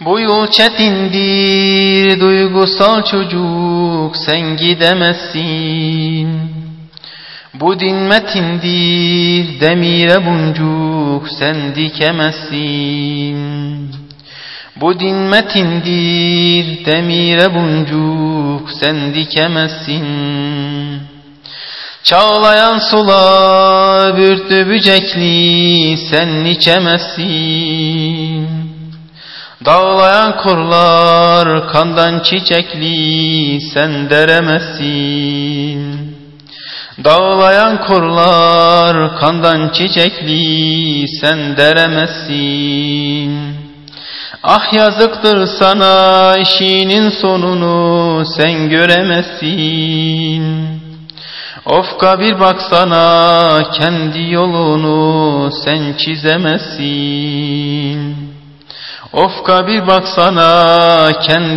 Bu yol çetindir duygusal çocuk sen gidemezsin. Bu din metindir demire buncuk sen dikemezsin. Bu din metindir demire buncuk sen dikemezsin. Çağlayan sular bürtü bücekli sen içemezsin. Dağlayan kurlar kandan çiçekli sen deremezsin. Dağlayan kurlar kandan çiçekli sen deremezsin. Ah yazıktır sana işinin sonunu sen göremezsin. Ofka bir baksana kendi yolunu sen çizemezsin. Ofka bir baksana kendi